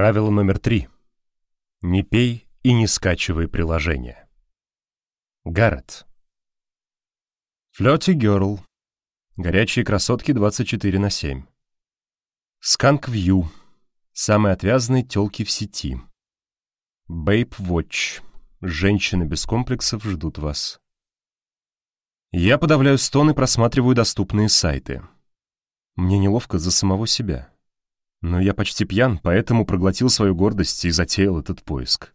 Правило номер три. Не пей и не скачивай приложение. Гаррет. Флёти Герл. Горячие красотки 24 на 7. Сканк Вью. Самые отвязные тёлки в сети. Бейп Watch. Женщины без комплексов ждут вас. Я подавляю стон и просматриваю доступные сайты. Мне неловко за самого себя. Но я почти пьян, поэтому проглотил свою гордость и затеял этот поиск.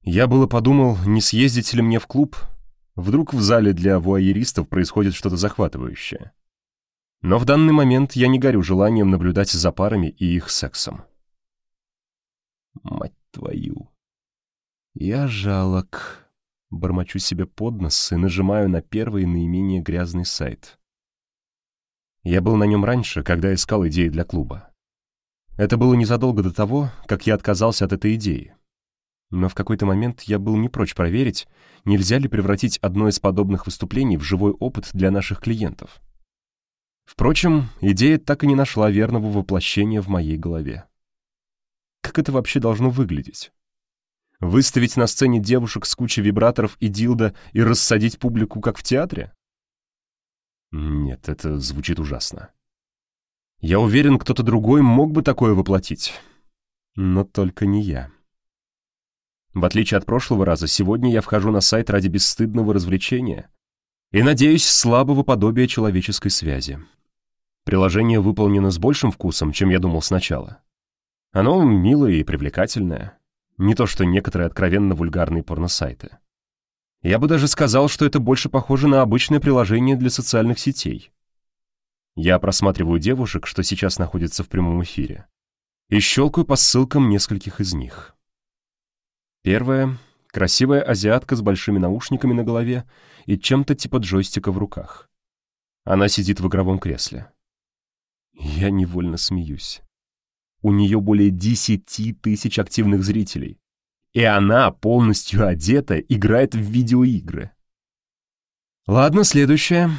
Я было подумал, не съездить ли мне в клуб. Вдруг в зале для вуайеристов происходит что-то захватывающее. Но в данный момент я не горю желанием наблюдать за парами и их сексом. Мать твою. Я жалок. Бормочу себе под нос и нажимаю на первый наименее грязный сайт. Я был на нем раньше, когда искал идеи для клуба. Это было незадолго до того, как я отказался от этой идеи. Но в какой-то момент я был не прочь проверить, нельзя ли превратить одно из подобных выступлений в живой опыт для наших клиентов. Впрочем, идея так и не нашла верного воплощения в моей голове. Как это вообще должно выглядеть? Выставить на сцене девушек с кучей вибраторов и дилда и рассадить публику, как в театре? Нет, это звучит ужасно. Я уверен, кто-то другой мог бы такое воплотить. Но только не я. В отличие от прошлого раза, сегодня я вхожу на сайт ради бесстыдного развлечения и, надеюсь, слабого подобия человеческой связи. Приложение выполнено с большим вкусом, чем я думал сначала. Оно милое и привлекательное. Не то что некоторые откровенно вульгарные порносайты. Я бы даже сказал, что это больше похоже на обычное приложение для социальных сетей. Я просматриваю девушек, что сейчас находятся в прямом эфире, и щелкаю по ссылкам нескольких из них. Первая — красивая азиатка с большими наушниками на голове и чем-то типа джойстика в руках. Она сидит в игровом кресле. Я невольно смеюсь. У нее более десяти тысяч активных зрителей. И она, полностью одета, играет в видеоигры. Ладно, следующая.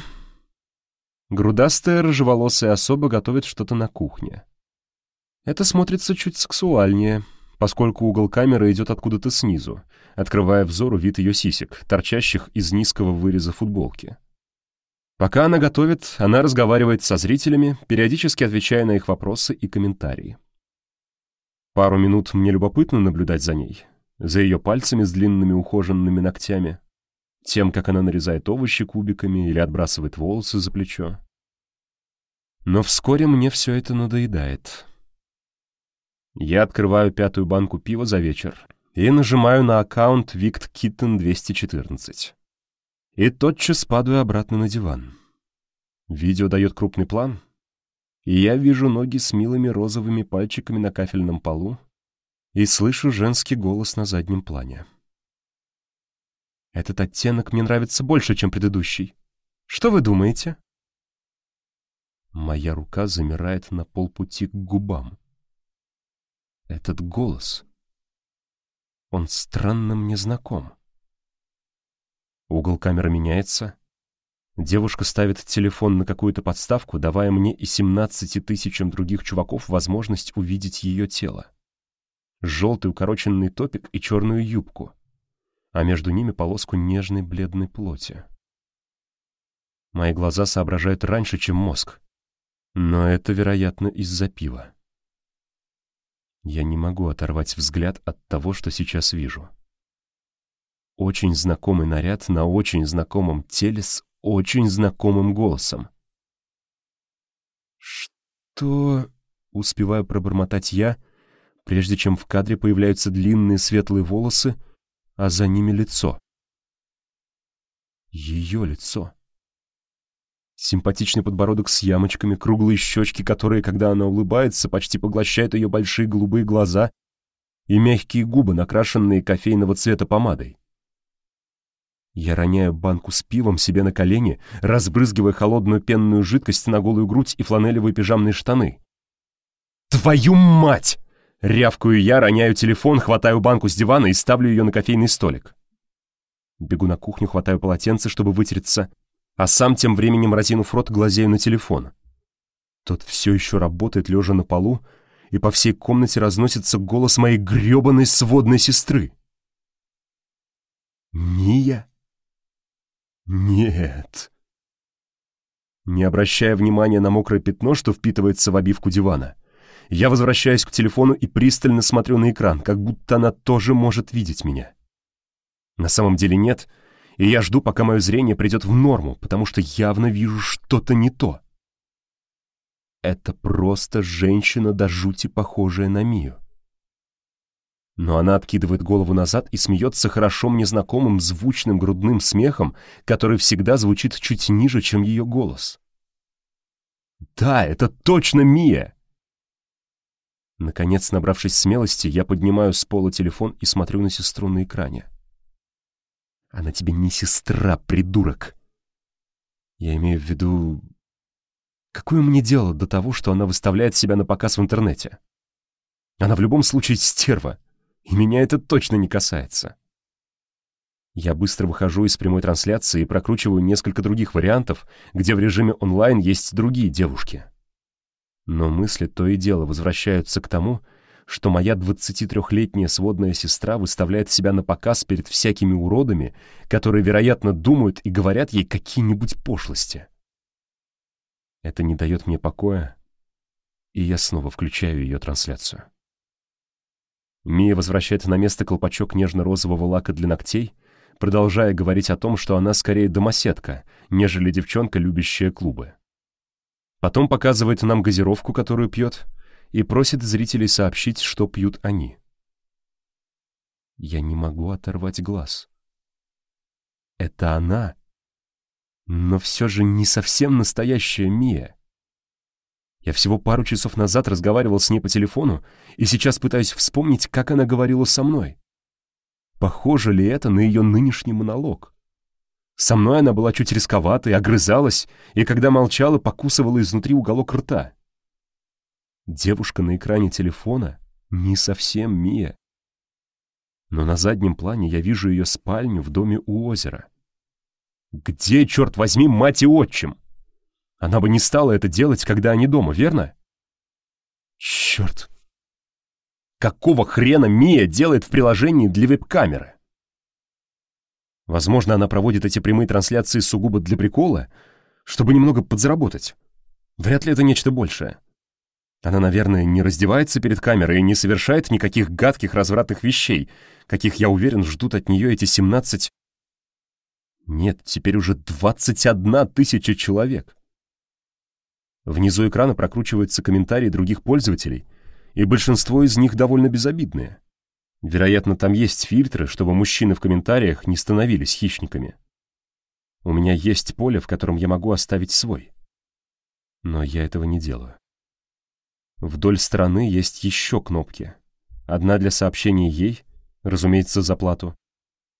Грудастая рыжеволосая особа готовит что-то на кухне. Это смотрится чуть сексуальнее, поскольку угол камеры идет откуда-то снизу, открывая взору вид ее сисек, торчащих из низкого выреза футболки. Пока она готовит, она разговаривает со зрителями, периодически отвечая на их вопросы и комментарии. Пару минут мне любопытно наблюдать за ней, за ее пальцами с длинными ухоженными ногтями, тем, как она нарезает овощи кубиками или отбрасывает волосы за плечо. Но вскоре мне все это надоедает. Я открываю пятую банку пива за вечер и нажимаю на аккаунт Викт Киттен 214. И тотчас падаю обратно на диван. Видео дает крупный план, и я вижу ноги с милыми розовыми пальчиками на кафельном полу и слышу женский голос на заднем плане. Этот оттенок мне нравится больше, чем предыдущий. Что вы думаете? Моя рука замирает на полпути к губам. Этот голос. Он странно мне знаком. Угол камеры меняется. Девушка ставит телефон на какую-то подставку, давая мне и 17 тысячам других чуваков возможность увидеть ее тело. Желтый укороченный топик и черную юбку — а между ними полоску нежной бледной плоти. Мои глаза соображают раньше, чем мозг. Но это, вероятно, из-за пива. Я не могу оторвать взгляд от того, что сейчас вижу. Очень знакомый наряд на очень знакомом теле с очень знакомым голосом. «Что...» — успеваю пробормотать я, прежде чем в кадре появляются длинные светлые волосы — а за ними лицо. Ее лицо. Симпатичный подбородок с ямочками, круглые щечки, которые, когда она улыбается, почти поглощают ее большие голубые глаза и мягкие губы, накрашенные кофейного цвета помадой. Я роняю банку с пивом себе на колени, разбрызгивая холодную пенную жидкость на голую грудь и фланелевые пижамные штаны. «Твою мать!» Рявкаю я, роняю телефон, хватаю банку с дивана и ставлю ее на кофейный столик. Бегу на кухню, хватаю полотенце, чтобы вытереться, а сам тем временем, разинув рот, глазею на телефон. Тот все еще работает, лежа на полу, и по всей комнате разносится голос моей грёбаной сводной сестры. «Мия?» «Нет». Не обращая внимания на мокрое пятно, что впитывается в обивку дивана, я возвращаюсь к телефону и пристально смотрю на экран, как будто она тоже может видеть меня. На самом деле нет, и я жду, пока мое зрение придет в норму, потому что явно вижу что-то не то. Это просто женщина до жути похожая на Мию. Но она откидывает голову назад и смеется хорошо мне знакомым звучным грудным смехом, который всегда звучит чуть ниже, чем ее голос. «Да, это точно Мия!» Наконец, набравшись смелости, я поднимаю с пола телефон и смотрю на сестру на экране. «Она тебе не сестра, придурок!» Я имею в виду Какое мне дело до того, что она выставляет себя на показ в интернете? Она в любом случае стерва, и меня это точно не касается. Я быстро выхожу из прямой трансляции и прокручиваю несколько других вариантов, где в режиме онлайн есть другие девушки. Но мысли то и дело возвращаются к тому, что моя 23-летняя сводная сестра выставляет себя на показ перед всякими уродами, которые, вероятно, думают и говорят ей какие-нибудь пошлости. Это не дает мне покоя, и я снова включаю ее трансляцию. Мия возвращает на место колпачок нежно-розового лака для ногтей, продолжая говорить о том, что она скорее домоседка, нежели девчонка, любящая клубы. Потом показывает нам газировку, которую пьет, и просит зрителей сообщить, что пьют они. Я не могу оторвать глаз. Это она но все же не совсем настоящая Мия. Я всего пару часов назад разговаривал с ней по телефону, и сейчас пытаюсь вспомнить, как она говорила со мной. Похоже ли это на ее нынешний монолог? Со мной она была чуть рисковатой, огрызалась, и когда молчала, покусывала изнутри уголок рта. Девушка на экране телефона не совсем Мия. Но на заднем плане я вижу ее спальню в доме у озера. Где, черт возьми, мать и отчим? Она бы не стала это делать, когда они дома, верно? Черт. Какого хрена Мия делает в приложении для веб-камеры? Возможно, она проводит эти прямые трансляции сугубо для прикола, чтобы немного подзаработать. Вряд ли это нечто большее. Она, наверное, не раздевается перед камерой и не совершает никаких гадких развратных вещей, каких, я уверен, ждут от нее эти 17 нет, теперь уже 21 тысяча человек. Внизу экрана прокручиваются комментарии других пользователей, и большинство из них довольно безобидные. Вероятно, там есть фильтры, чтобы мужчины в комментариях не становились хищниками. У меня есть поле, в котором я могу оставить свой. Но я этого не делаю. Вдоль стороны есть еще кнопки. Одна для сообщения ей, разумеется, за плату,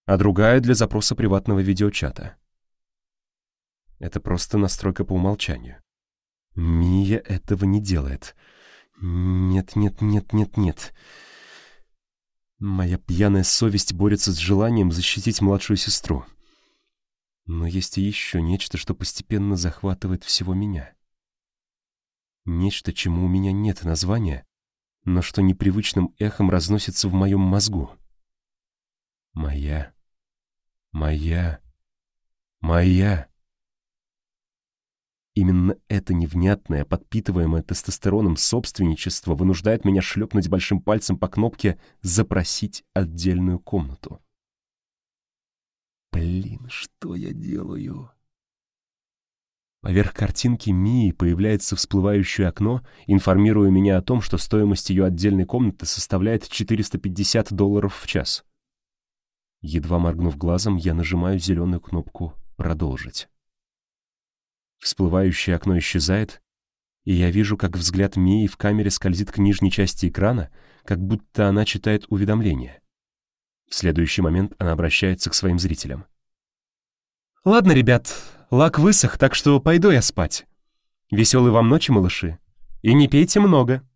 а другая для запроса приватного видеочата. Это просто настройка по умолчанию. Мия этого не делает. Нет, нет, нет, нет, нет. Моя пьяная совесть борется с желанием защитить младшую сестру. Но есть и еще нечто, что постепенно захватывает всего меня. Нечто, чему у меня нет названия, но что непривычным эхом разносится в моем мозгу. Моя Моя. Моя. Именно это невнятное, подпитываемое тестостероном собственничество вынуждает меня шлепнуть большим пальцем по кнопке «Запросить отдельную комнату». Блин, что я делаю? Поверх картинки Мии появляется всплывающее окно, информируя меня о том, что стоимость ее отдельной комнаты составляет 450 долларов в час. Едва моргнув глазом, я нажимаю зеленую кнопку «Продолжить». Всплывающее окно исчезает, и я вижу, как взгляд Мии в камере скользит к нижней части экрана, как будто она читает уведомление. В следующий момент она обращается к своим зрителям. «Ладно, ребят, лак высох, так что пойду я спать. Веселой вам ночи, малыши, и не пейте много».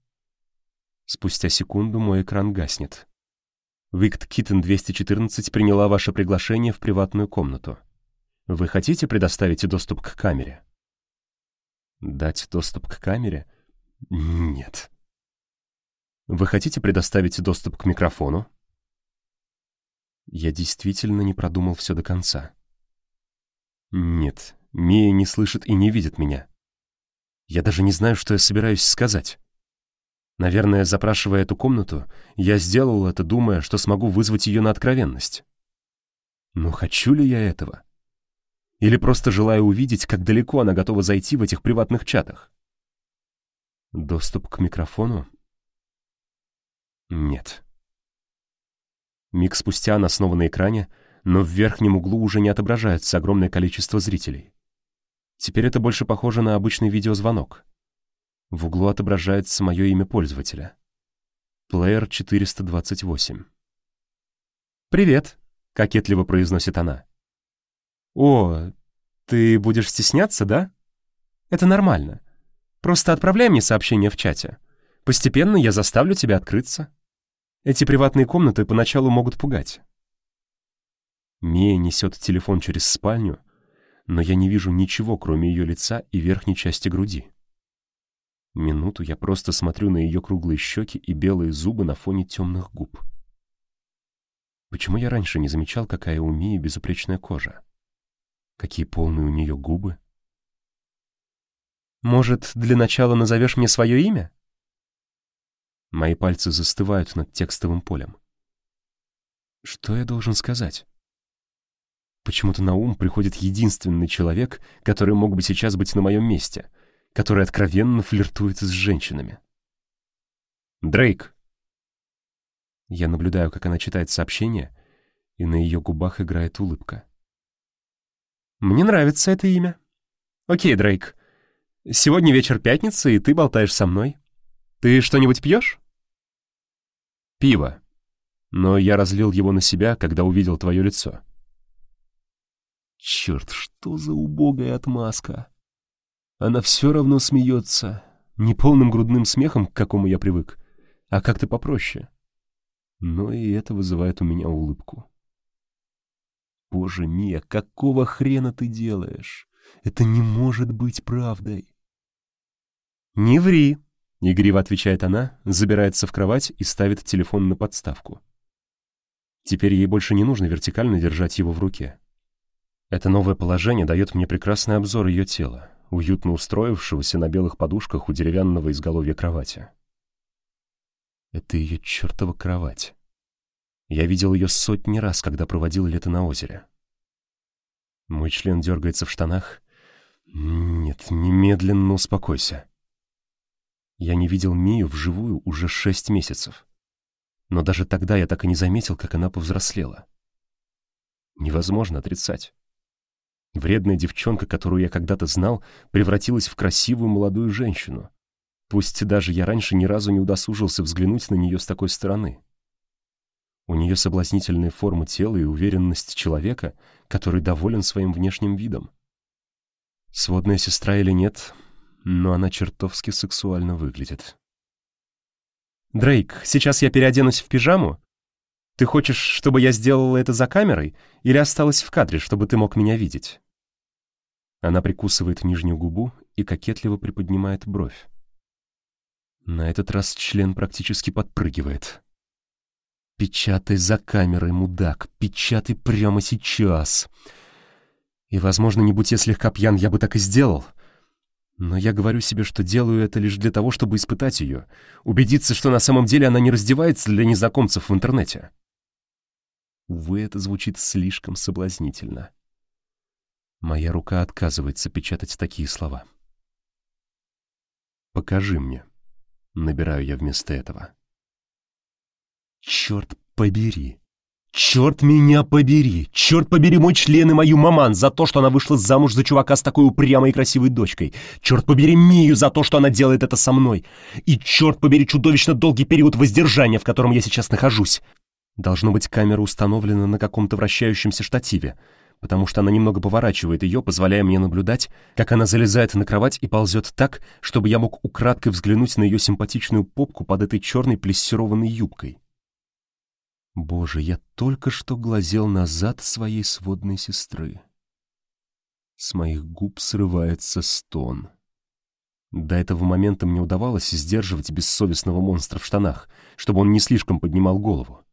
Спустя секунду мой экран гаснет. Викт Киттен 214 приняла ваше приглашение в приватную комнату. Вы хотите предоставить доступ к камере? Дать доступ к камере? Нет. Вы хотите предоставить доступ к микрофону? Я действительно не продумал все до конца. Нет, Мия не слышит и не видит меня. Я даже не знаю, что я собираюсь сказать. Наверное, запрашивая эту комнату, я сделал это, думая, что смогу вызвать ее на откровенность. Но хочу ли я этого? Или просто желаю увидеть, как далеко она готова зайти в этих приватных чатах? Доступ к микрофону? Нет. Миг спустя она снова на экране, но в верхнем углу уже не отображается огромное количество зрителей. Теперь это больше похоже на обычный видеозвонок. В углу отображается мое имя пользователя. Плеер 428. «Привет», — кокетливо произносит она. «О, ты будешь стесняться, да? Это нормально. Просто отправляй мне сообщение в чате. Постепенно я заставлю тебя открыться. Эти приватные комнаты поначалу могут пугать». Мия несет телефон через спальню, но я не вижу ничего, кроме ее лица и верхней части груди. Минуту я просто смотрю на ее круглые щеки и белые зубы на фоне темных губ. Почему я раньше не замечал, какая у Мии безупречная кожа? Какие полные у нее губы? «Может, для начала назовешь мне свое имя?» Мои пальцы застывают над текстовым полем. Что я должен сказать? Почему-то на ум приходит единственный человек, который мог бы сейчас быть на моем месте, который откровенно флиртует с женщинами. Дрейк. Я наблюдаю, как она читает сообщение, и на ее губах играет улыбка. Мне нравится это имя. Окей, Дрейк. Сегодня вечер пятницы, и ты болтаешь со мной. Ты что-нибудь пьешь? Пиво. Но я разлил его на себя, когда увидел твое лицо. Черт, что за убогая отмазка. Она все равно смеется. Не полным грудным смехом, к какому я привык, а как-то попроще. Но и это вызывает у меня улыбку. Боже Мия, какого хрена ты делаешь? Это не может быть правдой. Не ври, игриво отвечает она, забирается в кровать и ставит телефон на подставку. Теперь ей больше не нужно вертикально держать его в руке. Это новое положение дает мне прекрасный обзор ее тела, уютно устроившегося на белых подушках у деревянного изголовья кровати. Это ее чертова кровать. Я видел ее сотни раз, когда проводил лето на озере. Мой член дергается в штанах. Нет, немедленно успокойся. Я не видел Мию вживую уже шесть месяцев. Но даже тогда я так и не заметил, как она повзрослела. Невозможно отрицать. Вредная девчонка, которую я когда-то знал, превратилась в красивую молодую женщину. Пусть даже я раньше ни разу не удосужился взглянуть на нее с такой стороны. У нее соблазнительная форма тела и уверенность человека, который доволен своим внешним видом. Сводная сестра или нет, но она чертовски сексуально выглядит. «Дрейк, сейчас я переоденусь в пижаму. Ты хочешь, чтобы я сделала это за камерой или осталась в кадре, чтобы ты мог меня видеть?» Она прикусывает нижнюю губу и кокетливо приподнимает бровь. На этот раз член практически подпрыгивает. «Печатай за камерой, мудак, печатай прямо сейчас!» И, возможно, не будь я слегка пьян, я бы так и сделал. Но я говорю себе, что делаю это лишь для того, чтобы испытать ее, убедиться, что на самом деле она не раздевается для незнакомцев в интернете. Увы, это звучит слишком соблазнительно. Моя рука отказывается печатать такие слова. «Покажи мне», — набираю я вместо этого. «Черт побери! Черт меня побери! Черт побери мой член и мою маман за то, что она вышла замуж за чувака с такой упрямой и красивой дочкой! Черт побери Мию за то, что она делает это со мной! И черт побери чудовищно долгий период воздержания, в котором я сейчас нахожусь! Должно быть, камера установлена на каком-то вращающемся штативе, потому что она немного поворачивает ее, позволяя мне наблюдать, как она залезает на кровать и ползет так, чтобы я мог украдкой взглянуть на ее симпатичную попку под этой черной плессированной юбкой. Боже, я только что глазел назад своей сводной сестры. С моих губ срывается стон. До этого момента мне удавалось сдерживать бессовестного монстра в штанах, чтобы он не слишком поднимал голову.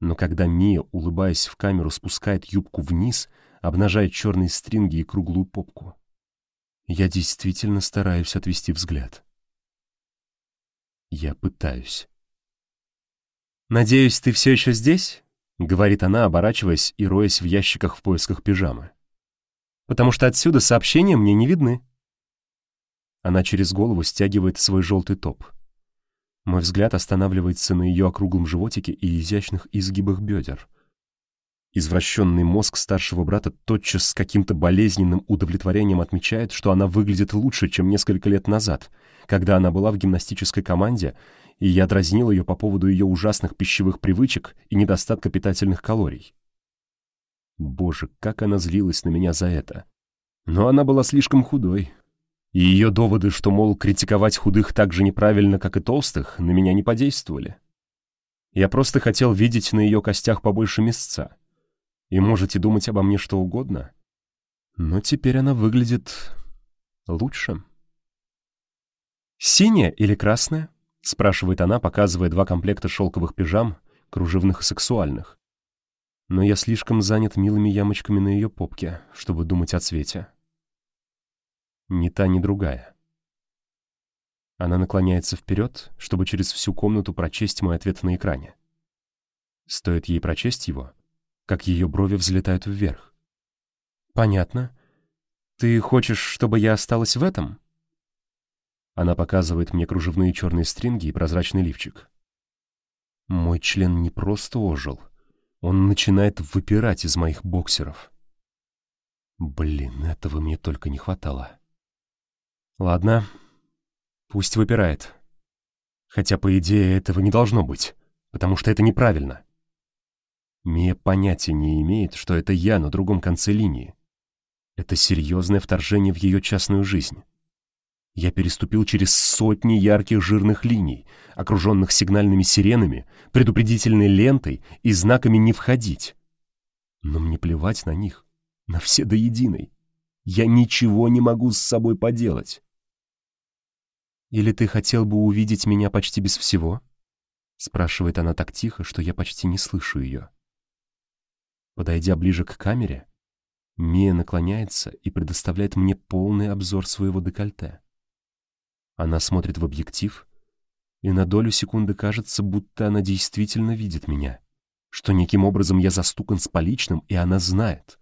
Но когда Мия, улыбаясь в камеру, спускает юбку вниз, обнажает черные стринги и круглую попку, я действительно стараюсь отвести взгляд. Я пытаюсь. «Надеюсь, ты все еще здесь?» — говорит она, оборачиваясь и роясь в ящиках в поисках пижамы. «Потому что отсюда сообщения мне не видны». Она через голову стягивает свой желтый топ. Мой взгляд останавливается на ее округлом животике и изящных изгибах бедер. Извращенный мозг старшего брата тотчас с каким-то болезненным удовлетворением отмечает, что она выглядит лучше, чем несколько лет назад, когда она была в гимнастической команде, и я дразнил ее по поводу ее ужасных пищевых привычек и недостатка питательных калорий. Боже, как она злилась на меня за это. Но она была слишком худой, и ее доводы, что, мол, критиковать худых так же неправильно, как и толстых, на меня не подействовали. Я просто хотел видеть на ее костях побольше мясца. И можете думать обо мне что угодно, но теперь она выглядит лучше. «Синяя или красная?» — спрашивает она, показывая два комплекта шелковых пижам, кружевных и сексуальных. Но я слишком занят милыми ямочками на ее попке, чтобы думать о цвете. Ни та, ни другая. Она наклоняется вперед, чтобы через всю комнату прочесть мой ответ на экране. Стоит ей прочесть его, как ее брови взлетают вверх. «Понятно. Ты хочешь, чтобы я осталась в этом?» Она показывает мне кружевные черные стринги и прозрачный лифчик. Мой член не просто ожил. Он начинает выпирать из моих боксеров. Блин, этого мне только не хватало. Ладно, пусть выпирает. Хотя, по идее, этого не должно быть, потому что это неправильно. Мия понятия не имеет, что это я на другом конце линии. Это серьезное вторжение в ее частную жизнь. Я переступил через сотни ярких жирных линий, окруженных сигнальными сиренами, предупредительной лентой и знаками «не входить». Но мне плевать на них, на все до единой. Я ничего не могу с собой поделать. «Или ты хотел бы увидеть меня почти без всего?» — спрашивает она так тихо, что я почти не слышу ее. Подойдя ближе к камере, Мия наклоняется и предоставляет мне полный обзор своего декольте. Она смотрит в объектив, и на долю секунды кажется, будто она действительно видит меня, что неким образом я застукан с поличным, и она знает.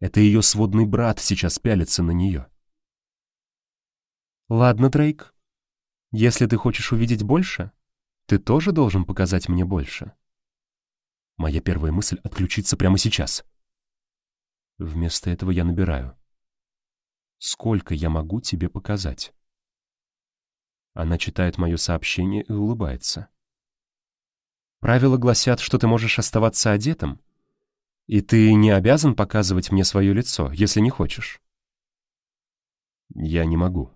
Это ее сводный брат сейчас пялится на нее. «Ладно, Дрейк», если ты хочешь увидеть больше, ты тоже должен показать мне больше. Моя первая мысль — отключиться прямо сейчас. Вместо этого я набираю. Сколько я могу тебе показать? Она читает мое сообщение и улыбается. Правила гласят, что ты можешь оставаться одетым, и ты не обязан показывать мне свое лицо, если не хочешь. Я не могу.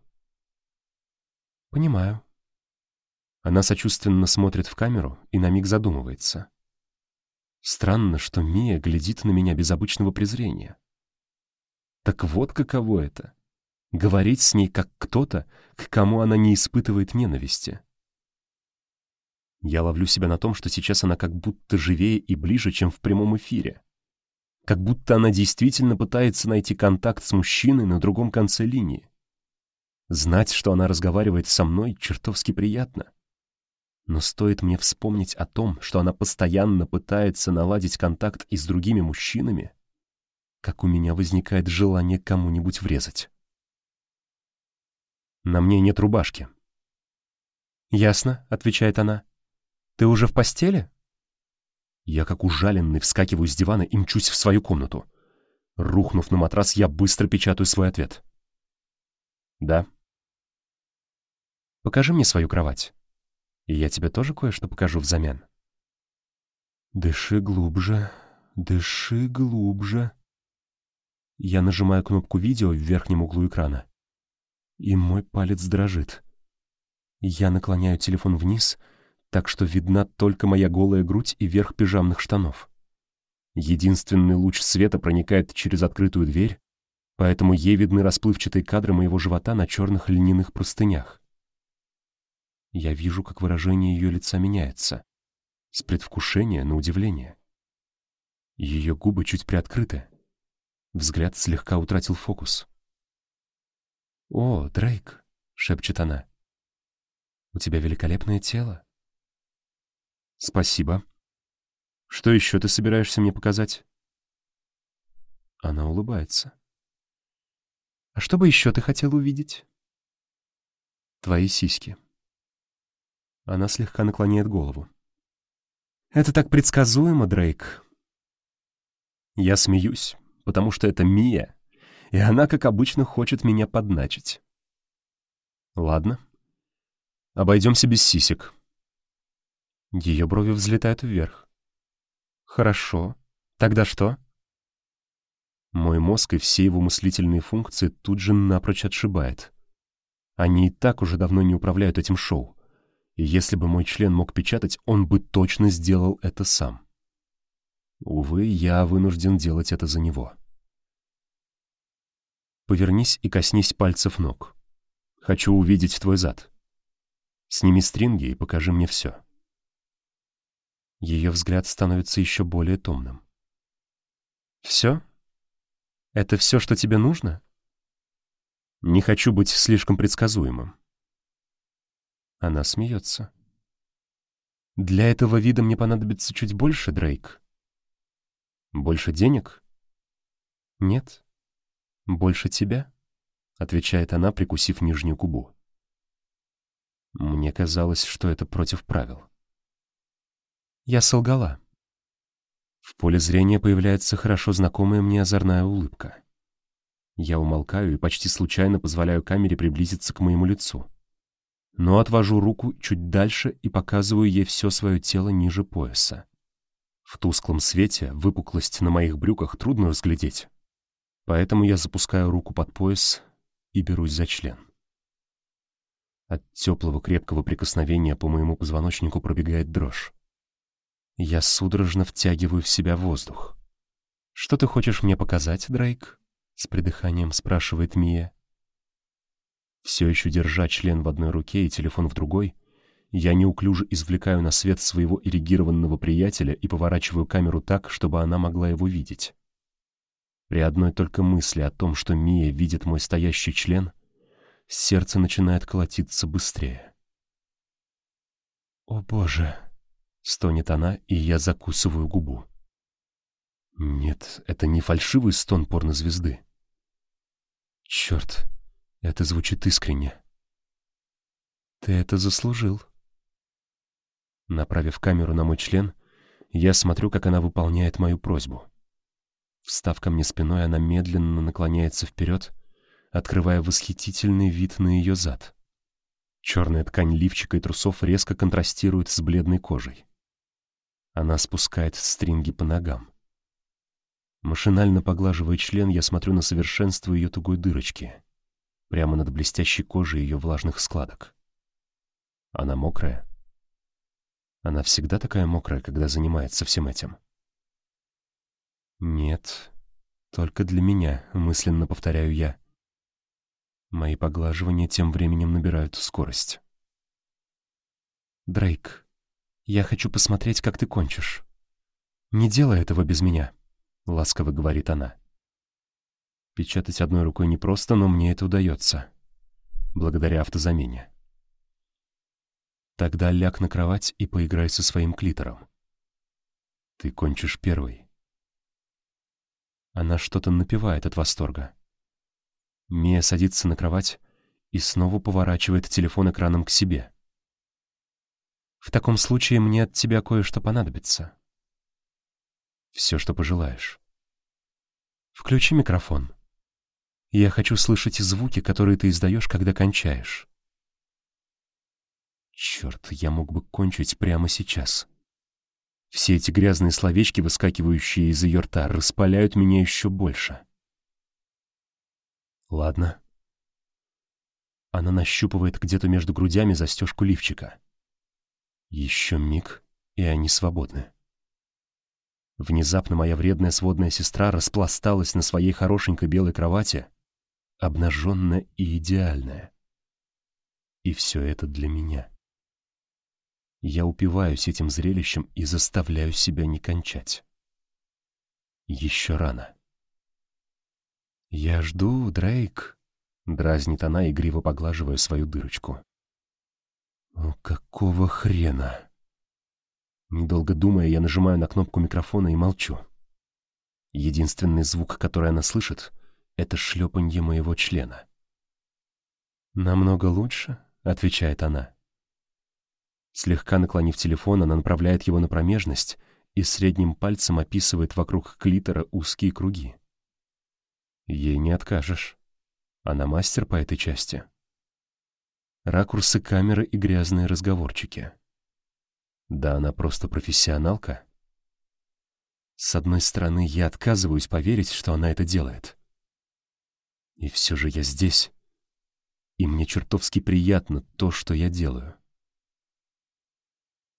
«Понимаю». Она сочувственно смотрит в камеру и на миг задумывается. Странно, что Мия глядит на меня без обычного презрения. Так вот каково это — говорить с ней как кто-то, к кому она не испытывает ненависти. Я ловлю себя на том, что сейчас она как будто живее и ближе, чем в прямом эфире. Как будто она действительно пытается найти контакт с мужчиной на другом конце линии. Знать, что она разговаривает со мной, чертовски приятно. Но стоит мне вспомнить о том, что она постоянно пытается наладить контакт и с другими мужчинами, как у меня возникает желание кому-нибудь врезать. На мне нет рубашки. «Ясно», — отвечает она. «Ты уже в постели?» Я, как ужаленный, вскакиваю с дивана и мчусь в свою комнату. Рухнув на матрас, я быстро печатаю свой ответ. «Да». Покажи мне свою кровать. И я тебе тоже кое-что покажу взамен. Дыши глубже, дыши глубже. Я нажимаю кнопку видео в верхнем углу экрана. И мой палец дрожит. Я наклоняю телефон вниз, так что видна только моя голая грудь и верх пижамных штанов. Единственный луч света проникает через открытую дверь, поэтому ей видны расплывчатые кадры моего живота на черных льняных простынях. Я вижу, как выражение ее лица меняется, с предвкушения на удивление. Ее губы чуть приоткрыты. Взгляд слегка утратил фокус. «О, Дрейк!» — шепчет она. «У тебя великолепное тело». «Спасибо. Что еще ты собираешься мне показать?» Она улыбается. «А что бы еще ты хотел увидеть?» «Твои сиськи». Она слегка наклоняет голову. «Это так предсказуемо, Дрейк». Я смеюсь, потому что это Мия, и она, как обычно, хочет меня подначить. Ладно. Обойдемся без сисек. Ее брови взлетают вверх. Хорошо. Тогда что? Мой мозг и все его мыслительные функции тут же напрочь отшибает. Они и так уже давно не управляют этим шоу. И если бы мой член мог печатать, он бы точно сделал это сам. Увы, я вынужден делать это за него. Повернись и коснись пальцев ног. Хочу увидеть твой зад. Сними стринги и покажи мне все. Ее взгляд становится еще более томным. Все? Это все, что тебе нужно? Не хочу быть слишком предсказуемым. Она смеется. Для этого вида мне понадобится чуть больше, Дрейк. Больше денег? Нет. Больше тебя? Отвечает она, прикусив нижнюю губу. Мне казалось, что это против правил. Я солгала. В поле зрения появляется хорошо знакомая мне озорная улыбка. Я умолкаю и почти случайно позволяю камере приблизиться к моему лицу. Но отвожу руку чуть дальше и показываю ей все свое тело ниже пояса. В тусклом свете выпуклость на моих брюках трудно разглядеть. Поэтому я запускаю руку под пояс и берусь за член. От теплого крепкого прикосновения по моему позвоночнику пробегает дрожь. Я судорожно втягиваю в себя воздух. «Что ты хочешь мне показать, Дрейк?» — с придыханием спрашивает Мия. Все еще держа член в одной руке и телефон в другой, я неуклюже извлекаю на свет своего ирригированного приятеля и поворачиваю камеру так, чтобы она могла его видеть. При одной только мысли о том, что Мия видит мой стоящий член, сердце начинает колотиться быстрее. «О, Боже!» — стонет она, и я закусываю губу. Нет, это не фальшивый стон порнозвезды. Черт, это звучит искренне. Ты это заслужил. Направив камеру на мой член, я смотрю, как она выполняет мою просьбу. Встав ко мне спиной, она медленно наклоняется вперед, открывая восхитительный вид на ее зад. Черная ткань лифчика и трусов резко контрастирует с бледной кожей. Она спускает стринги по ногам. Машинально поглаживая член, я смотрю на совершенство ее тугой дырочки, прямо над блестящей кожей ее влажных складок. Она мокрая, она всегда такая мокрая, когда занимается всем этим. Нет, только для меня, мысленно повторяю я. Мои поглаживания тем временем набирают скорость. Дрейк, я хочу посмотреть, как ты кончишь. Не делай этого без меня, ласково говорит она. Печатать одной рукой непросто, но мне это удается. Благодаря автозамене. Тогда ляг на кровать и поиграй со своим клитором. Ты кончишь первый. Она что-то напевает от восторга. Мия садится на кровать и снова поворачивает телефон экраном к себе. В таком случае мне от тебя кое-что понадобится. Все, что пожелаешь. Включи микрофон. Я хочу слышать звуки, которые ты издаешь, когда кончаешь. Черт, я мог бы кончить прямо сейчас. Все эти грязные словечки, выскакивающие из ее рта, распаляют меня еще больше. Ладно. Она нащупывает где-то между грудями застежку лифчика. Еще миг, и они свободны. Внезапно моя вредная сводная сестра распласталась на своей хорошенькой белой кровати, обнаженная и идеальная. И все это для меня. Я упиваюсь этим зрелищем и заставляю себя не кончать. Еще рано. «Я жду, Дрейк», — дразнит она, игриво поглаживая свою дырочку. «О, какого хрена?» Недолго думая, я нажимаю на кнопку микрофона и молчу. Единственный звук, который она слышит, — это шлепанье моего члена. «Намного лучше», — отвечает она. Слегка наклонив телефон, она направляет его на промежность и средним пальцем описывает вокруг клитора узкие круги. Ей не откажешь. Она мастер по этой части. Ракурсы камеры и грязные разговорчики. Да она просто профессионалка. С одной стороны, я отказываюсь поверить, что она это делает. И все же я здесь, и мне чертовски приятно то, что я делаю.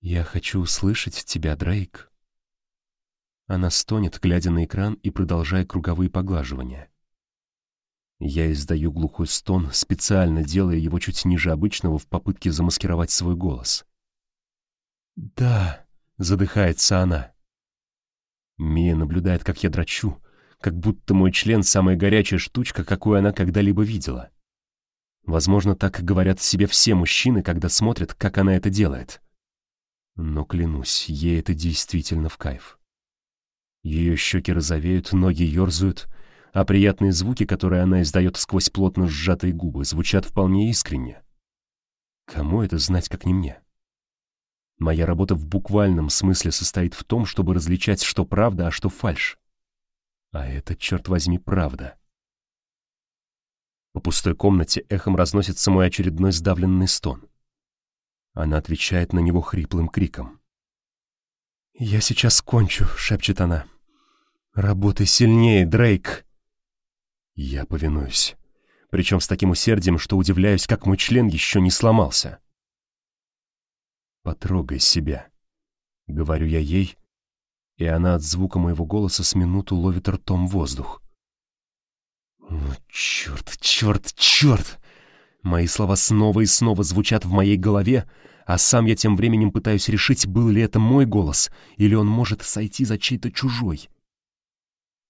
«Я хочу услышать тебя, Дрейк». Она стонет, глядя на экран и продолжая круговые поглаживания. Я издаю глухой стон, специально делая его чуть ниже обычного в попытке замаскировать свой голос. «Да», — задыхается она. Мия наблюдает, как я драчу, как будто мой член — самая горячая штучка, какую она когда-либо видела. Возможно, так говорят себе все мужчины, когда смотрят, как она это делает. Но, клянусь, ей это действительно в кайф. Ее щеки розовеют, ноги ерзают, а приятные звуки, которые она издает сквозь плотно сжатые губы, звучат вполне искренне. Кому это знать, как не мне? Моя работа в буквальном смысле состоит в том, чтобы различать, что правда, а что фальшь. А это, черт возьми, правда. По пустой комнате эхом разносится мой очередной сдавленный стон. Она отвечает на него хриплым криком. «Я сейчас кончу», — шепчет она. «Работай сильнее, Дрейк!» Я повинуюсь. Причем с таким усердием, что удивляюсь, как мой член еще не сломался. «Потрогай себя», — говорю я ей, и она от звука моего голоса с минуту ловит ртом воздух. «О, черт, черт, черт!» Мои слова снова и снова звучат в моей голове, а сам я тем временем пытаюсь решить, был ли это мой голос, или он может сойти за чей-то чужой.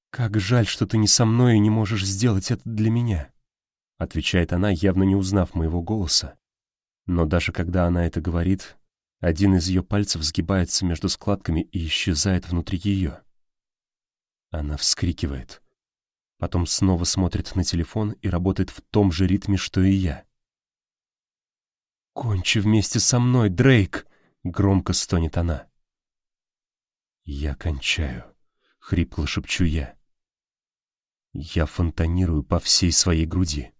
«Как жаль, что ты не со мной и не можешь сделать это для меня», — отвечает она, явно не узнав моего голоса. Но даже когда она это говорит, один из ее пальцев сгибается между складками и исчезает внутри ее. Она вскрикивает. Потом снова смотрит на телефон и работает в том же ритме, что и я. «Кончи вместе со мной, Дрейк!» — громко стонет она. «Я кончаю», — хрипло шепчу я. Я фонтанирую по всей своей груди.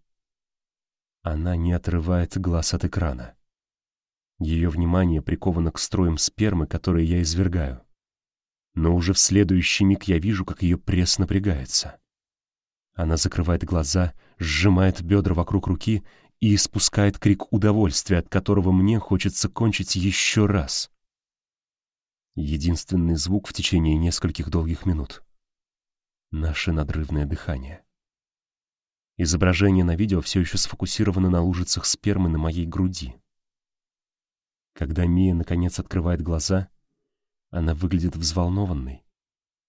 Она не отрывает глаз от экрана. Ее внимание приковано к строям спермы, которые я извергаю. Но уже в следующий миг я вижу, как ее пресс напрягается. Она закрывает глаза, сжимает бедра вокруг руки и испускает крик удовольствия, от которого мне хочется кончить еще раз. Единственный звук в течение нескольких долгих минут. Наше надрывное дыхание. Изображение на видео все еще сфокусировано на лужицах спермы на моей груди. Когда Мия наконец открывает глаза, она выглядит взволнованной,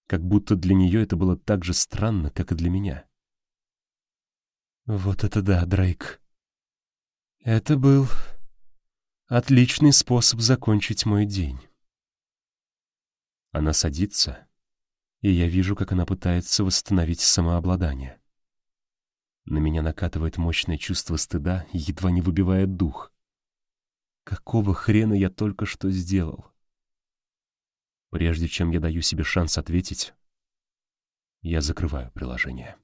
как будто для нее это было так же странно, как и для меня. Вот это да, Дрейк. Это был отличный способ закончить мой день. Она садится, и я вижу, как она пытается восстановить самообладание. На меня накатывает мощное чувство стыда, едва не выбивает дух. Какого хрена я только что сделал? Прежде чем я даю себе шанс ответить, я закрываю приложение.